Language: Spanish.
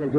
del